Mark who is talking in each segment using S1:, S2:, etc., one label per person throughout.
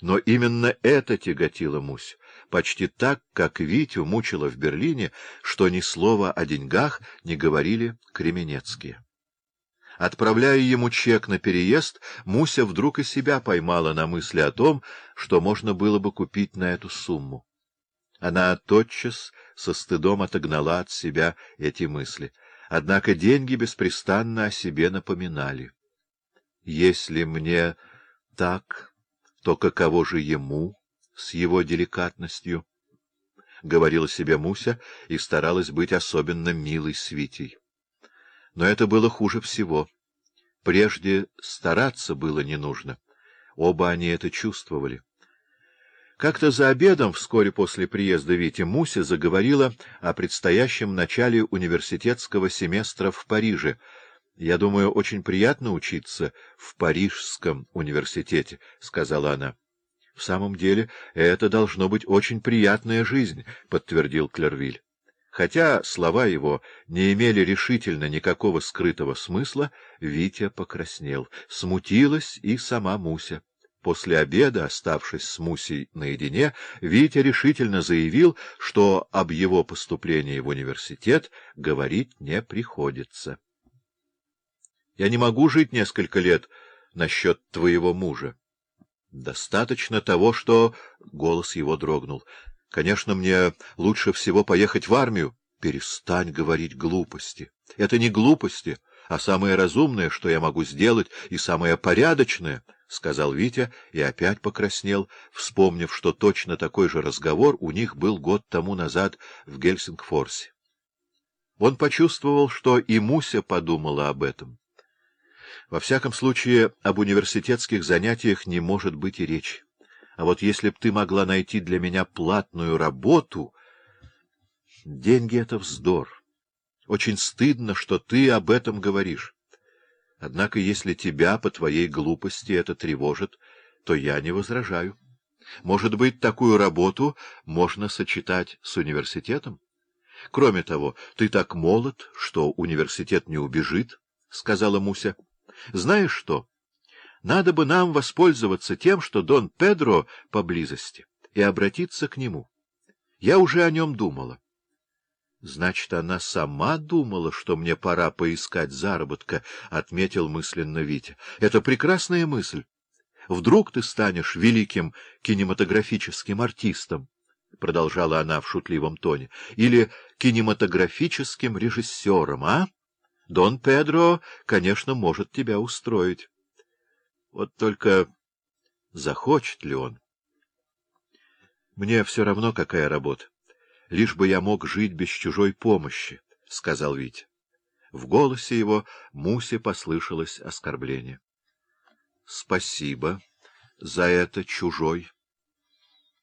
S1: Но именно это тяготило Мусь, почти так, как Витю мучило в Берлине, что ни слова о деньгах не говорили кременецкие. Отправляя ему чек на переезд, Муся вдруг и себя поймала на мысли о том, что можно было бы купить на эту сумму. Она тотчас со стыдом отогнала от себя эти мысли. Однако деньги беспрестанно о себе напоминали. Если мне так то каково же ему с его деликатностью? — говорила себе Муся и старалась быть особенно милой с Витей. Но это было хуже всего. Прежде стараться было не нужно. Оба они это чувствовали. Как-то за обедом, вскоре после приезда Вити, Муся заговорила о предстоящем начале университетского семестра в Париже — я думаю, очень приятно учиться в Парижском университете, — сказала она. — В самом деле, это должно быть очень приятная жизнь, — подтвердил Клервиль. Хотя слова его не имели решительно никакого скрытого смысла, Витя покраснел. Смутилась и сама Муся. После обеда, оставшись с Мусей наедине, Витя решительно заявил, что об его поступлении в университет говорить не приходится. Я не могу жить несколько лет насчет твоего мужа. Достаточно того, что... Голос его дрогнул. Конечно, мне лучше всего поехать в армию. Перестань говорить глупости. Это не глупости, а самое разумное, что я могу сделать, и самое порядочное, — сказал Витя и опять покраснел, вспомнив, что точно такой же разговор у них был год тому назад в Гельсингфорсе. Он почувствовал, что и Муся подумала об этом. Во всяком случае, об университетских занятиях не может быть и речи. А вот если б ты могла найти для меня платную работу... Деньги — это вздор. Очень стыдно, что ты об этом говоришь. Однако, если тебя по твоей глупости это тревожит, то я не возражаю. Может быть, такую работу можно сочетать с университетом? Кроме того, ты так молод, что университет не убежит, — сказала Муся. Знаешь что? Надо бы нам воспользоваться тем, что Дон Педро поблизости, и обратиться к нему. Я уже о нем думала. Значит, она сама думала, что мне пора поискать заработка, — отметил мысленно Витя. Это прекрасная мысль. Вдруг ты станешь великим кинематографическим артистом, — продолжала она в шутливом тоне, — или кинематографическим режиссером, а? Дон Педро, конечно, может тебя устроить. Вот только захочет ли он? Мне все равно, какая работа. Лишь бы я мог жить без чужой помощи, — сказал Витя. В голосе его Мусе послышалось оскорбление. — Спасибо за это, чужой.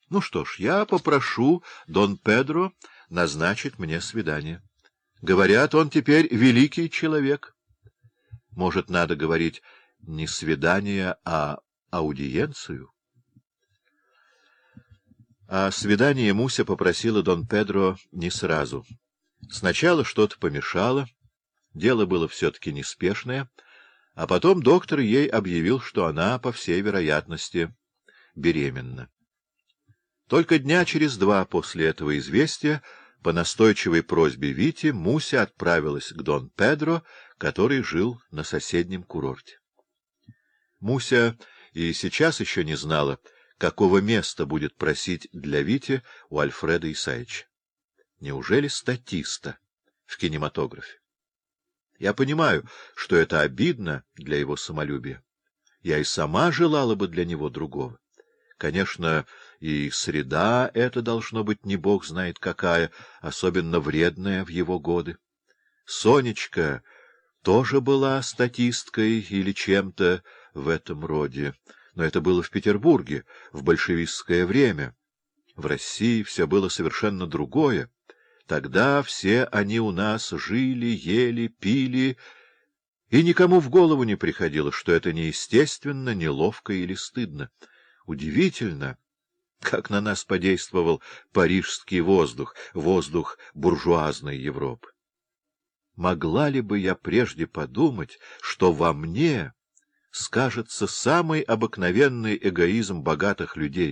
S1: Ну что ж, я попрошу Дон Педро назначить мне свидание. Говорят, он теперь великий человек. Может, надо говорить не свидание, а аудиенцию? А свидание Муся попросила Дон Педро не сразу. Сначала что-то помешало, дело было все-таки неспешное, а потом доктор ей объявил, что она, по всей вероятности, беременна. Только дня через два после этого известия по настойчивой просьбе Вити Муся отправилась к Дон Педро, который жил на соседнем курорте. Муся и сейчас еще не знала, какого места будет просить для Вити у Альфреда Исаевича. Неужели статиста в кинематографе? Я понимаю, что это обидно для его самолюбия. Я и сама желала бы для него другого. Конечно, и среда эта должно быть не бог знает какая, особенно вредная в его годы. Сонечка тоже была статисткой или чем-то в этом роде, но это было в Петербурге, в большевистское время. В России все было совершенно другое. Тогда все они у нас жили, ели, пили, и никому в голову не приходило, что это неестественно, неловко или стыдно. Удивительно! Как на нас подействовал парижский воздух, воздух буржуазной Европы. Могла ли бы я прежде подумать, что во мне скажется самый обыкновенный эгоизм богатых людей,